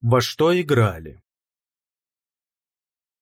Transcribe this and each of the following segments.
Во что играли?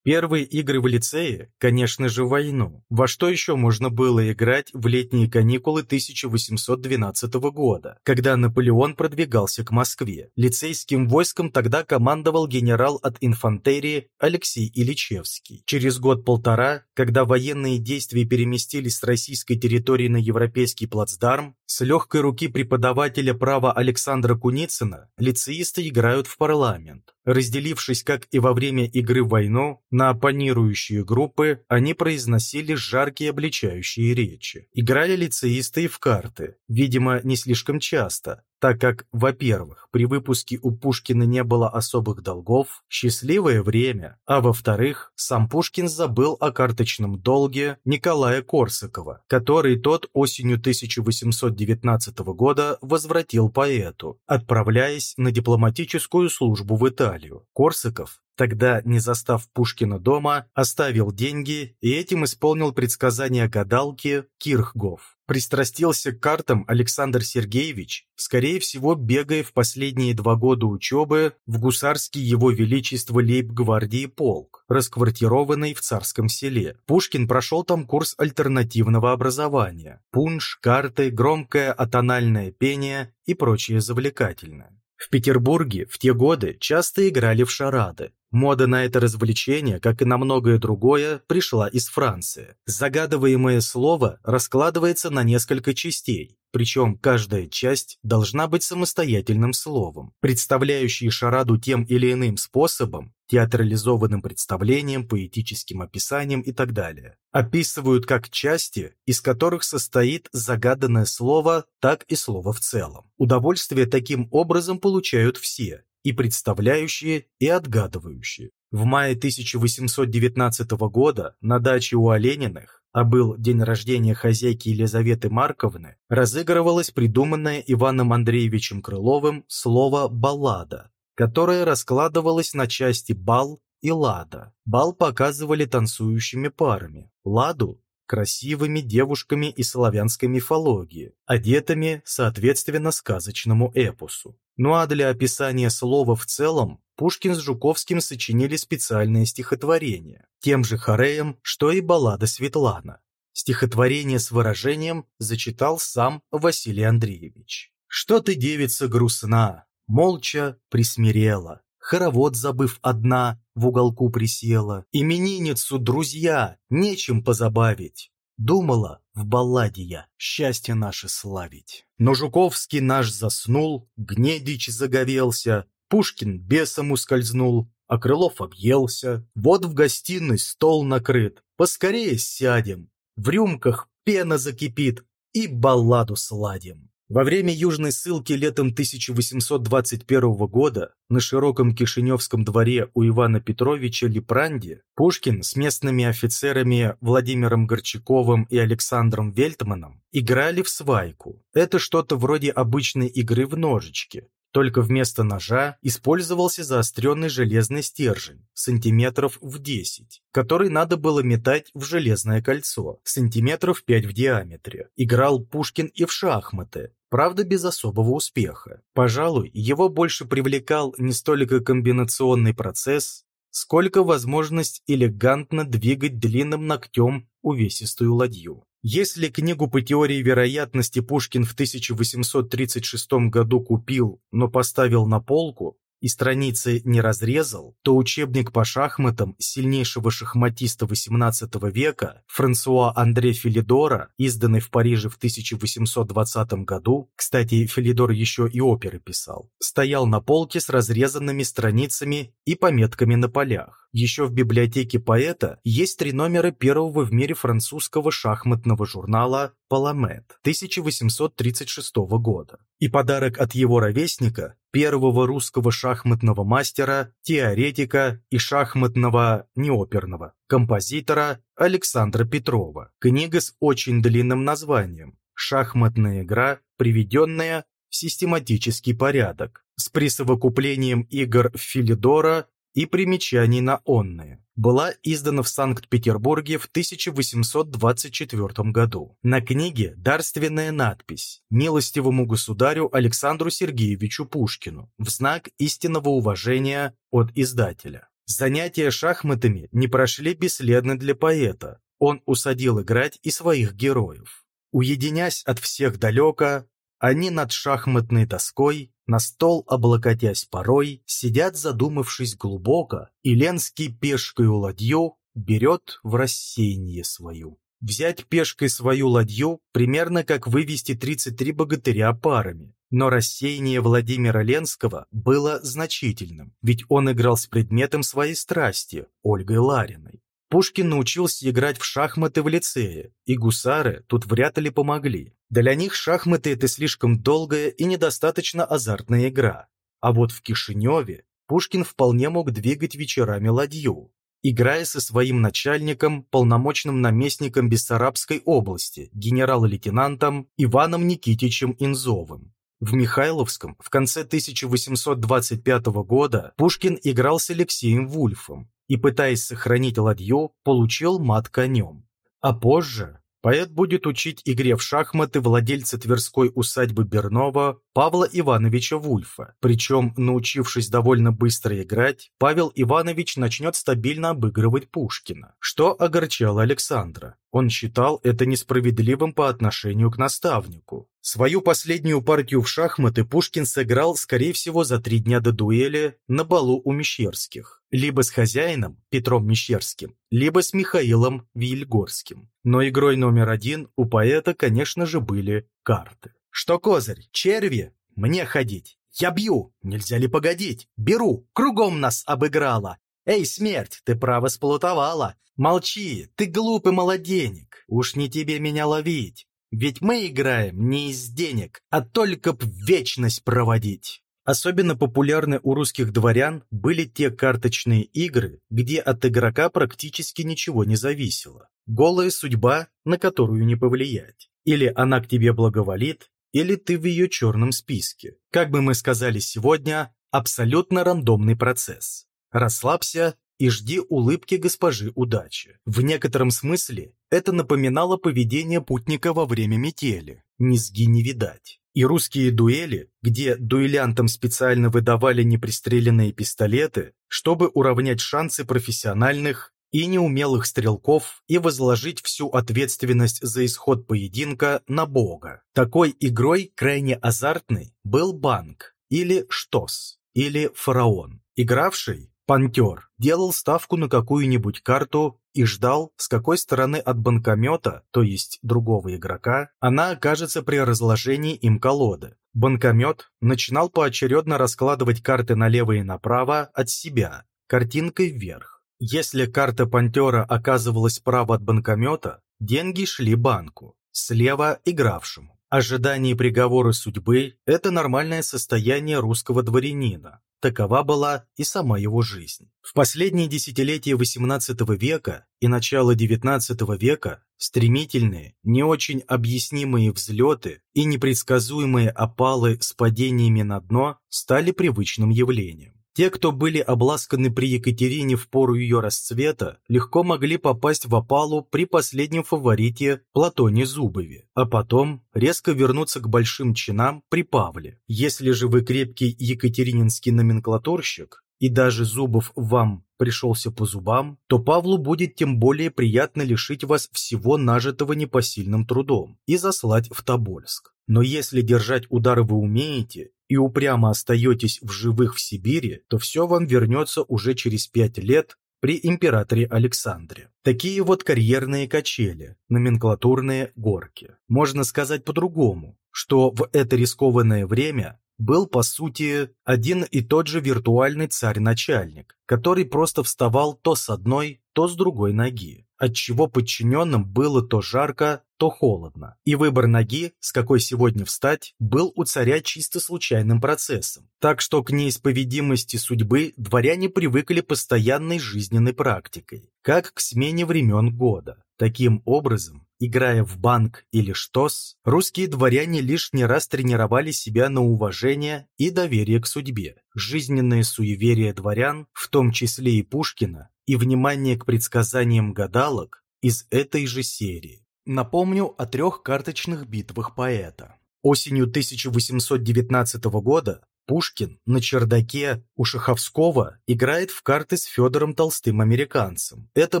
Первые игры в лицее, конечно же, войну. Во что еще можно было играть в летние каникулы 1812 года, когда Наполеон продвигался к Москве? Лицейским войском тогда командовал генерал от инфантерии Алексей Ильичевский. Через год-полтора, когда военные действия переместились с российской территории на европейский плацдарм, с легкой руки преподавателя права Александра Куницына лицеисты играют в парламент. Разделившись, как и во время игры в войну, на оппонирующие группы, они произносили жаркие обличающие речи. Играли лицеисты и в карты, видимо, не слишком часто, так как, во-первых, при выпуске у Пушкина не было особых долгов, счастливое время, а во-вторых, сам Пушкин забыл о карточном долге Николая Корсакова, который тот осенью 1819 года возвратил поэту, отправляясь на дипломатическую службу в Италию. Корсаков Тогда, не застав Пушкина дома, оставил деньги и этим исполнил предсказание гадалки Кирхгоф. Пристрастился к картам Александр Сергеевич, скорее всего, бегая в последние два года учебы в гусарский его величество лейб-гвардии полк, расквартированный в царском селе. Пушкин прошел там курс альтернативного образования. Пунш, карты, громкое атональное пение и прочее завлекательное. В Петербурге в те годы часто играли в шарады. Мода на это развлечение, как и на многое другое, пришла из Франции. Загадываемое слово раскладывается на несколько частей, причем каждая часть должна быть самостоятельным словом, представляющей шараду тем или иным способом, театрализованным представлением, поэтическим описанием и так далее. Описывают как части, из которых состоит загаданное слово, так и слово в целом. Удовольствие таким образом получают все, и представляющие, и отгадывающие. В мае 1819 года на даче у Олениных, а был день рождения хозяйки Елизаветы Марковны, разыгрывалось придуманное Иваном Андреевичем Крыловым слово «баллада», которое раскладывалось на части «бал» и «лада». Бал показывали танцующими парами, «ладу» красивыми девушками из славянской мифологии, одетыми, соответственно, сказочному эпосу. Ну а для описания слова в целом Пушкин с Жуковским сочинили специальное стихотворение, тем же хореем, что и баллада Светлана. Стихотворение с выражением зачитал сам Василий Андреевич. «Что ты, девица, грустна, молча присмирела, хоровод забыв одна, в уголку присела, именинницу, друзья, нечем позабавить, Думала, в балладе я счастье наше славить. Но Жуковский наш заснул, Гнедич заговелся, Пушкин бесом ускользнул, а Крылов объелся. Вот в гостиной стол накрыт, поскорее сядем, В рюмках пена закипит и балладу сладим. Во время южной ссылки летом 1821 года на широком Кишиневском дворе у Ивана Петровича Лепранди Пушкин с местными офицерами Владимиром Горчаковым и Александром Вельтманом играли в свайку. Это что-то вроде обычной игры в ножички, только вместо ножа использовался заостренный железный стержень, сантиметров в 10, который надо было метать в железное кольцо, сантиметров 5 в диаметре. Играл Пушкин и в шахматы, правда без особого успеха. Пожалуй, его больше привлекал не столько комбинационный процесс, сколько возможность элегантно двигать длинным ногтем увесистую ладью. Если книгу по теории вероятности Пушкин в 1836 году купил, но поставил на полку, и страницы не разрезал, то учебник по шахматам сильнейшего шахматиста XVIII века Франсуа Андре Филидора, изданный в Париже в 1820 году, кстати, Филидор еще и оперы писал, стоял на полке с разрезанными страницами и пометками на полях. Еще в библиотеке поэта есть три номера первого в мире французского шахматного журнала «Паламет» 1836 года и подарок от его ровесника, первого русского шахматного мастера, теоретика и шахматного неоперного композитора Александра Петрова. Книга с очень длинным названием «Шахматная игра, приведенная в систематический порядок» с присовокуплением игр Филидора и примечаний на онные была издана в Санкт-Петербурге в 1824 году. На книге дарственная надпись «Милостивому государю Александру Сергеевичу Пушкину» в знак истинного уважения от издателя. Занятия шахматами не прошли бесследно для поэта. Он усадил играть и своих героев. Уединясь от всех далеко, они над шахматной доской на стол, облокотясь порой, сидят, задумавшись глубоко, и Ленский пешкой ладью берет в рассеяние свою. Взять пешкой свою ладью примерно как вывести 33 богатыря парами. Но рассеяние Владимира Ленского было значительным, ведь он играл с предметом своей страсти, Ольгой Лариной. Пушкин научился играть в шахматы в лицее, и гусары тут вряд ли помогли. Для них шахматы – это слишком долгая и недостаточно азартная игра. А вот в Кишиневе Пушкин вполне мог двигать вечерами ладью, играя со своим начальником, полномочным наместником Бессарабской области, генерал-лейтенантом Иваном Никитичем Инзовым. В Михайловском в конце 1825 года Пушкин играл с Алексеем Вульфом, и, пытаясь сохранить ладью, получил мат конем. А позже поэт будет учить игре в шахматы владельца Тверской усадьбы Бернова Павла Ивановича Вульфа. Причем, научившись довольно быстро играть, Павел Иванович начнет стабильно обыгрывать Пушкина, что огорчало Александра. Он считал это несправедливым по отношению к наставнику. Свою последнюю партию в шахматы Пушкин сыграл, скорее всего, за три дня до дуэли на балу у Мещерских. Либо с хозяином Петром Мещерским, либо с Михаилом Вильгорским. Но игрой номер один у поэта, конечно же, были карты. «Что, козырь, черви? Мне ходить. Я бью. Нельзя ли погодить? Беру. Кругом нас обыграла. Эй, смерть, ты право сплутовала. Молчи, ты глупый молоденек. Уж не тебе меня ловить. Ведь мы играем не из денег, а только б вечность проводить. Особенно популярны у русских дворян были те карточные игры, где от игрока практически ничего не зависело. Голая судьба, на которую не повлиять. Или она к тебе благоволит, или ты в ее черном списке. Как бы мы сказали сегодня, абсолютно рандомный процесс. Расслабься и жди улыбки госпожи удачи. В некотором смысле это напоминало поведение путника во время метели. Низги не видать. И русские дуэли, где дуэлянтам специально выдавали непристреленные пистолеты, чтобы уравнять шансы профессиональных и неумелых стрелков и возложить всю ответственность за исход поединка на Бога. Такой игрой крайне азартной был банк или штос или фараон. Игравший, пантер, делал ставку на какую-нибудь карту и ждал, с какой стороны от банкомета, то есть другого игрока, она окажется при разложении им колоды. Банкомет начинал поочередно раскладывать карты налево и направо от себя, картинкой вверх. Если карта пантера оказывалась справа от банкомета, деньги шли банку, слева – игравшему. Ожидание приговора судьбы – это нормальное состояние русского дворянина. Такова была и сама его жизнь. В последние десятилетия XVIII века и начало XIX века стремительные, не очень объяснимые взлеты и непредсказуемые опалы с падениями на дно стали привычным явлением. Те, кто были обласканы при Екатерине в пору ее расцвета, легко могли попасть в опалу при последнем фаворите Платоне Зубове, а потом резко вернуться к большим чинам при Павле. Если же вы крепкий екатерининский номенклатурщик, и даже Зубов вам пришелся по зубам, то Павлу будет тем более приятно лишить вас всего нажитого непосильным трудом и заслать в Тобольск. Но если держать удары вы умеете и упрямо остаетесь в живых в Сибири, то все вам вернется уже через пять лет при императоре Александре. Такие вот карьерные качели, номенклатурные горки. Можно сказать по-другому, что в это рискованное время был, по сути, один и тот же виртуальный царь-начальник, который просто вставал то с одной, то с другой ноги, отчего подчиненным было то жарко, то холодно. И выбор ноги, с какой сегодня встать, был у царя чисто случайным процессом. Так что к неисповедимости судьбы дворяне привыкли постоянной жизненной практикой, как к смене времен года. Таким образом, играя в банк или штос, русские дворяне лишний раз тренировали себя на уважение и доверие к судьбе. Жизненное суеверие дворян, в том числе и Пушкина, и внимание к предсказаниям гадалок из этой же серии. Напомню о трех карточных битвах поэта. Осенью 1819 года Пушкин на чердаке у Шаховского играет в карты с Федором Толстым-американцем. Это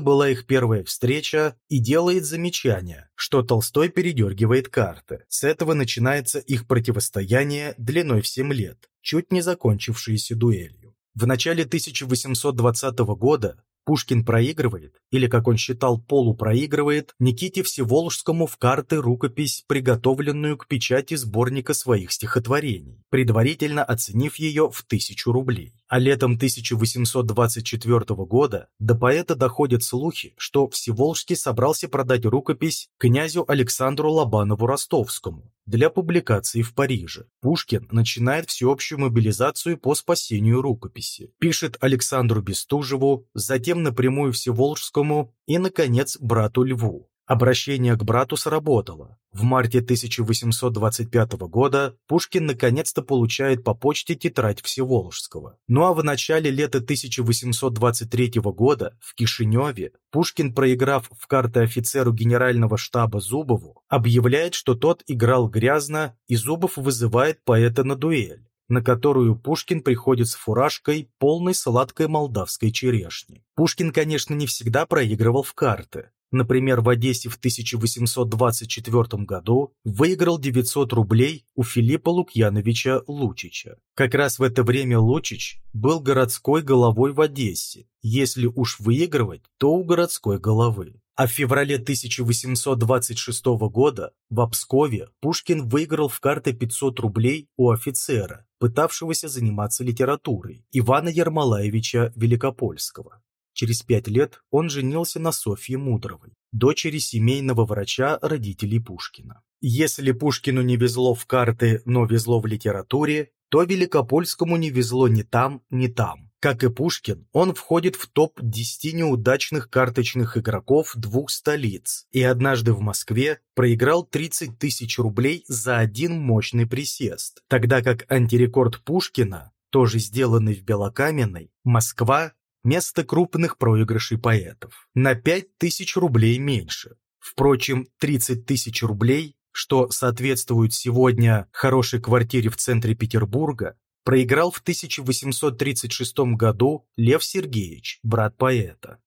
была их первая встреча и делает замечание, что Толстой передергивает карты. С этого начинается их противостояние длиной в 7 лет, чуть не закончившееся дуэлью. В начале 1820 года Пушкин проигрывает, или, как он считал, полупроигрывает, Никите Всеволжскому в карты рукопись, приготовленную к печати сборника своих стихотворений, предварительно оценив ее в тысячу рублей. А летом 1824 года до поэта доходят слухи, что Всеволжский собрался продать рукопись князю Александру Лобанову-Ростовскому для публикации в Париже. Пушкин начинает всеобщую мобилизацию по спасению рукописи. Пишет Александру Бестужеву, затем напрямую Всеволжскому и, наконец, брату Льву. Обращение к брату сработало. В марте 1825 года Пушкин наконец-то получает по почте тетрадь Всеволожского. Ну а в начале лета 1823 года в Кишиневе Пушкин, проиграв в карты офицеру генерального штаба Зубову, объявляет, что тот играл грязно, и Зубов вызывает поэта на дуэль на которую Пушкин приходит с фуражкой, полной сладкой молдавской черешни. Пушкин, конечно, не всегда проигрывал в карты. Например, в Одессе в 1824 году выиграл 900 рублей у Филиппа Лукьяновича Лучича. Как раз в это время Лучич был городской головой в Одессе. Если уж выигрывать, то у городской головы. А в феврале 1826 года в Обскове Пушкин выиграл в карты 500 рублей у офицера, пытавшегося заниматься литературой, Ивана Ермолаевича Великопольского. Через пять лет он женился на Софье Мудровой, дочери семейного врача родителей Пушкина. Если Пушкину не везло в карты, но везло в литературе, то Великопольскому не везло ни там, ни там. Как и Пушкин, он входит в топ-10 неудачных карточных игроков двух столиц и однажды в Москве проиграл 30 тысяч рублей за один мощный присест, тогда как антирекорд Пушкина, тоже сделанный в Белокаменной, Москва место крупных проигрышей поэтов. На 5 тысяч рублей меньше. Впрочем, 30 тысяч рублей, что соответствует сегодня хорошей квартире в центре Петербурга, проиграл в 1836 году Лев Сергеевич, брат поэта.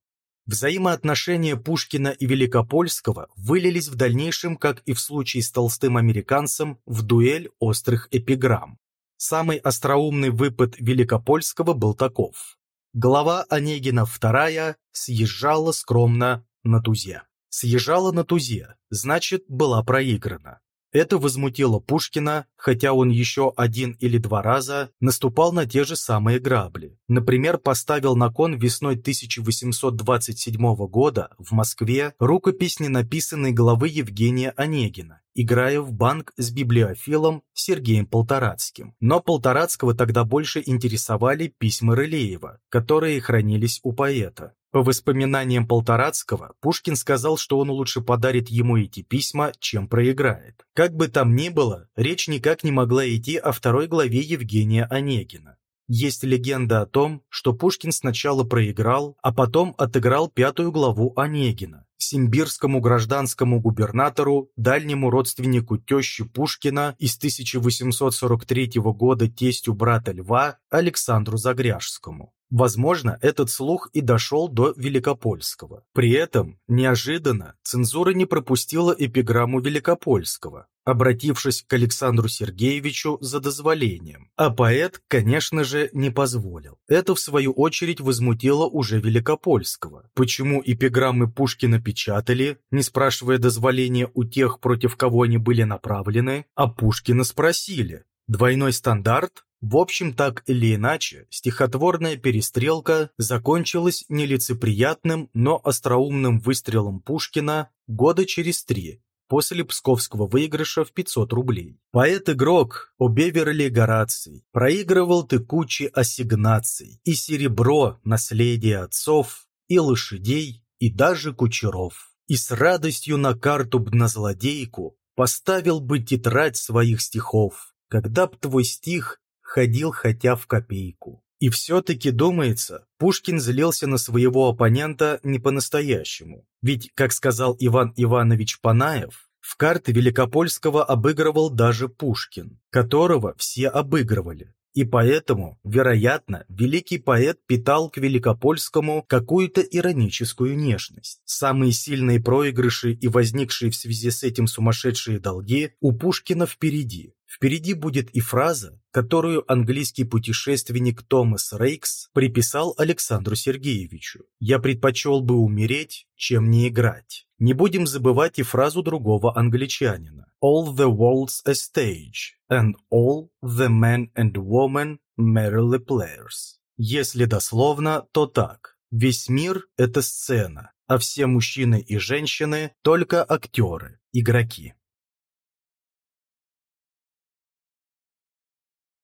Взаимоотношения Пушкина и Великопольского вылились в дальнейшем, как и в случае с толстым американцем, в дуэль острых эпиграмм. Самый остроумный выпад Великопольского был таков. Глава Онегина вторая съезжала скромно на тузе. Съезжала на тузе, значит, была проиграна. Это возмутило Пушкина, хотя он еще один или два раза наступал на те же самые грабли. Например, поставил на кон весной 1827 года в Москве рукопись ненаписанной главы Евгения Онегина, играя в банк с библиофилом Сергеем Полторацким. Но Полторацкого тогда больше интересовали письма Рылеева, которые хранились у поэта. По воспоминаниям Полторацкого, Пушкин сказал, что он лучше подарит ему эти письма, чем проиграет. Как бы там ни было, речь никак не могла идти о второй главе Евгения Онегина. Есть легенда о том, что Пушкин сначала проиграл, а потом отыграл пятую главу Онегина, симбирскому гражданскому губернатору, дальнему родственнику тещи Пушкина из 1843 года тестю брата Льва Александру Загряжскому. Возможно, этот слух и дошел до Великопольского. При этом, неожиданно, цензура не пропустила эпиграмму Великопольского, обратившись к Александру Сергеевичу за дозволением. А поэт, конечно же, не позволил. Это, в свою очередь, возмутило уже Великопольского. Почему эпиграммы Пушкина печатали, не спрашивая дозволения у тех, против кого они были направлены, а Пушкина спросили? Двойной стандарт? В общем, так или иначе, стихотворная перестрелка закончилась нелицеприятным, но остроумным выстрелом Пушкина года через три, после псковского выигрыша в 500 рублей. Поэт-игрок о Беверли Гораций проигрывал ты кучи ассигнаций, и серебро, наследие отцов, и лошадей, и даже кучеров. И с радостью на карту б на злодейку поставил бы тетрадь своих стихов, когда б твой стих ходил хотя в копейку. И все-таки, думается, Пушкин злился на своего оппонента не по-настоящему. Ведь, как сказал Иван Иванович Панаев, в карты Великопольского обыгрывал даже Пушкин, которого все обыгрывали. И поэтому, вероятно, великий поэт питал к Великопольскому какую-то ироническую нежность. Самые сильные проигрыши и возникшие в связи с этим сумасшедшие долги у Пушкина впереди. Впереди будет и фраза, которую английский путешественник Томас Рейкс приписал Александру Сергеевичу. «Я предпочел бы умереть, чем не играть». Не будем забывать и фразу другого англичанина. «All the world's a stage, and all the men and women merely players». Если дословно, то так. Весь мир – это сцена, а все мужчины и женщины – только актеры, игроки.